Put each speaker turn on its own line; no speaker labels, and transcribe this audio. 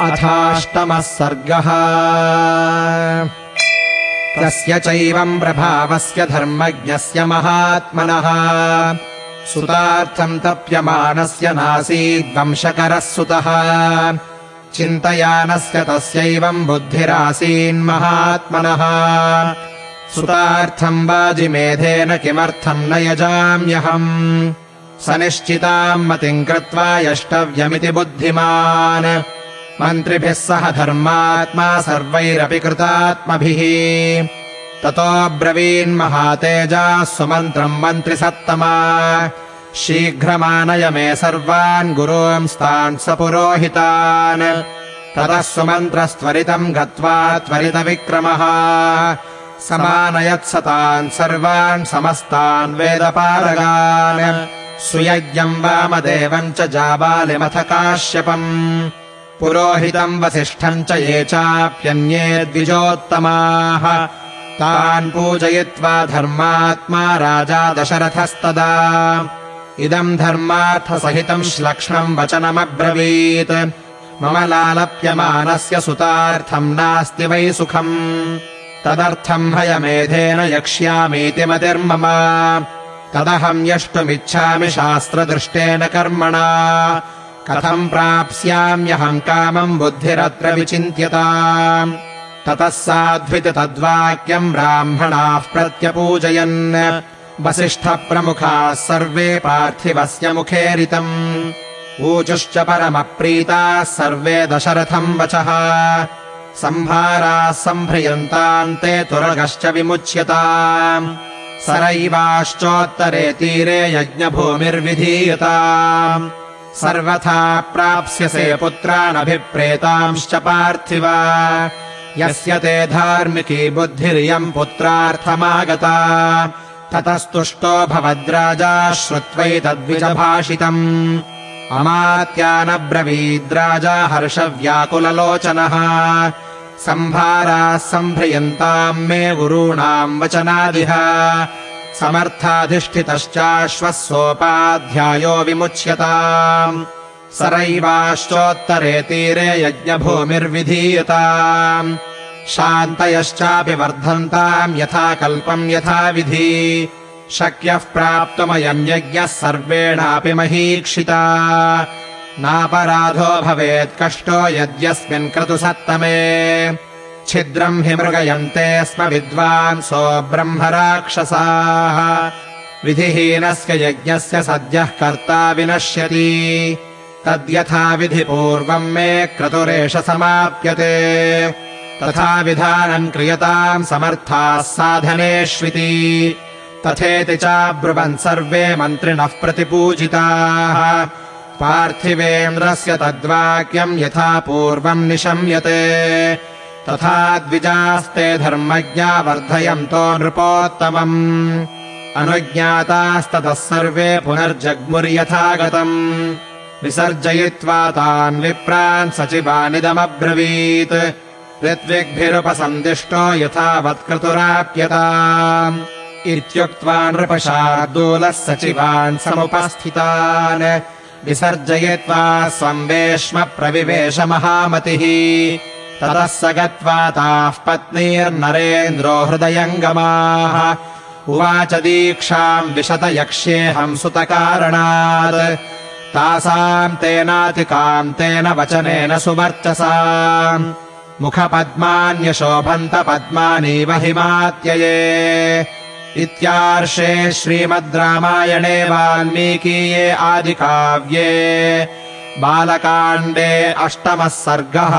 अथाष्टमः सर्गः। तस्य चैवम् प्रभावस्य धर्मज्ञस्य महात्मनः। सुतार्थम् तप्यमानस्य नासीद्वंशकरः सुतः। चिन्तयानस्य तस्यैवम् बुद्धिरासीन्महात्मनः सुतार्थम् वाजिमेधेन किमर्थम् न यजाम्यहम्। स निश्चिताम् मतिम् कृत्वा यष्टव्यमिति बुद्धिमान् मन्त्रिभिः सह धर्मात्मा सर्वैरपि कृतात्मभिः। ततोऽब्रवीन्महातेजाः सुमन्त्रम् मन्त्रिसत्तमा शीघ्रमानय मे सर्वान् गुरोंस्तान् स पुरोहितान् ततः सुमन्त्रस्त्वरितम् गत्वा त्वरितविक्रमः। समानयत्सतान् सर्वान् समस्तान् वेदपारगान् सुयज्ञम् वामदेवम् च जाबालिमथ काश्यपम् पुरोहितम् वसिष्ठम् च ये चाप्यन्ये द्विजोत्तमाः। तान् पूजयित्वा धर्मात्मा राजा दशरथस्तदा। इदम् धर्मार्थसहितम् श्लक्ष्मम् वचनमब्रवीत्। मम लालप्यमानस्य सुतार्थम् नास्ति वै सुखम्। तदर्थम् हयमेधेन यक्ष्यामीति मतिर्मम। तदहम् यष्टुमिच्छामि शास्त्रदृष्टेन कर्मणा कथम् प्राप्स्याम्यहम् कामम् बुद्धिरत्र विचिन्त्यता ततः साध्विति तद्वाक्यम् ब्राह्मणाः प्रत्यपूजयन्। वसिष्ठप्रमुखाः सर्वे पार्थिवस्य मुखेरितम्। ऊचुश्च परमप्रीताः सर्वे दशरथम् वचः। सम्भाराः सम्भ्रियन्ताम् ते तुरगश्च विमुच्यताम्। सरैवाश्चोत्तरे तीरे यज्ञभूमिर्विधीयताम् सर्वथा प्राप्स्यसे पुत्रानभिप्रेतांश्च पार्थिव। यस्य ते धार्मिकी बुद्धिरियम् पुत्रार्थमागता। ततस्तुष्टो भवद्राजा श्रुत्वैतद्विजभाषितम् अमात्यानब्रवीद्राजा हर्षव्याकुललोचनः। सम्भाराः सम्भ्रियन्ताम् मे गुरूणाम् वचनादिह समर्थाधिष्ठितश्चाश्वः सोपाध्यायो विमुच्यताम्। सरैवाश्चोत्तरे तीरे यज्ञभूमिर्विधीयताम्। शान्तयश्चापि वर्धन्ताम् यथा कल्पम् यथाविधि शक्यः प्राप्तुमयम् यज्ञः सर्वेणापि महीक्षिता। नापराधो भवेत् कष्टो यद्यस्मिन् क्रतुसत्तमे छिद्रम् हि मृगयन्ते स्म विद्वांसो ब्रह्मराक्षसाः विधिहीनस्य यज्ञस्य सद्यः कर्ता विनश्यति। तद्यथा विधिपूर्वम् मे क्रतुरेष समाप्यते। तथा विधानम् क्रियताम् समर्थाः साधनेष्विति। तथेति चाब्रुवन् सर्वे मन्त्रिणः प्रतिपूजिताः। पार्थिवेन्द्रस्य तद्वाक्यम् यथा पूर्वम् निशम्यते तथा द्विजास्ते धर्मज्ञा वर्धयन्तो नृपोत्तमम्। अनुज्ञातास्ततः सर्वे पुनर्जग्मुर्यथा गतम् विसर्जयित्वा तान् विप्रान् सचिवानिदमब्रवीत्। ऋत्विग्भिरुपसन्दिष्टो यथावत्क्रतुराप्यताम् इत्युक्त्वा नृपशार्दूलः सचिवान् समुपस्थितान्। विसर्जयित्वा स्वम् वेश्म प्रविवेश महामतिः ततः स गत्वा ताः पत्नीर्नरेन्द्रो हृदयङ्गमाः। उवाच दीक्षाम् विशत यक्ष्येऽहम् सुतकारणात्। तासाम् तेनातिकाम् तेन वचनेन सुवर्चसा मुखपद्मान्यशोभन्त पद्मानीव हिमात्यये। इत्यार्षे श्रीमद् रामायणे वाल्मीकीये आदिकाव्ये बालकाण्डे अष्टमः सर्गः